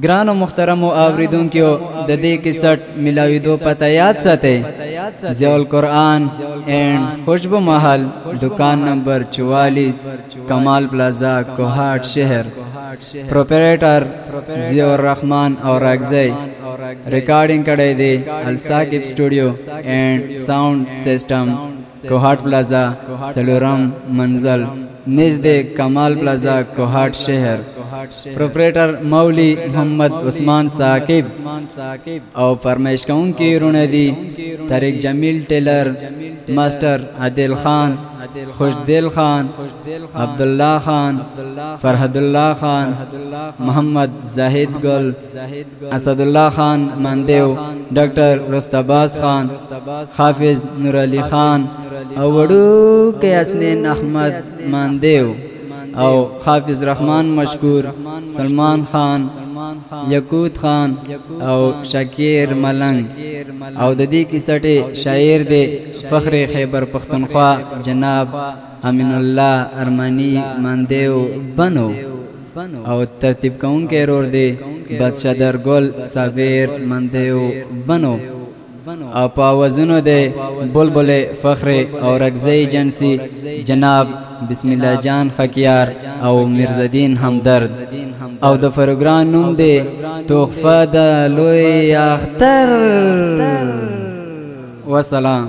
ګرانو محترمو اوریدونکو د دې کیسټ ملاویدو پته یاد ساتئ ضیاء القرآن اینڈ خوشبو محل دکان نمبر 44 کمال پلازا کوهاټ شهر پروپریټر ضیاء الرحمن او راګزی ریکارډینګ کړی دی الساکب سټوډیو اینڈ ساوند سیستم کوهاټ پلازا څلورم منزل نږدې کمال پلازا کوهاټ شهر پروپریټر مولی محمد عثمان ثاقب او فرمایش کوونکي رونه دي طارق جمیل ټیلر ماستر عادل خان خوشدل خان عبد الله خان فرحد الله خان محمد زاهد ګل اسدالله خان ماندیو ډاکټر رستباز خان حافظ نور علي خان او وړو کې اسنین احمد ماندیو او حافظ رحمان مشکور سلمان خان یکوت خان او شکیر ملنګ او د دې کیسټه شاعر دی فخر خیبر پښتونخوا جناب امین الله ارمنی ماندیو بنو او ترتیب کوونکی رور دې بدشدر ګل صابر مندیو بنو او په اوازونو دی بلبل فخر او رګزی جنسی جناب بسم الله جان خکیار او مرزدین همدرد او د فروګران نوم دی تحفه د لوی اختر وسلام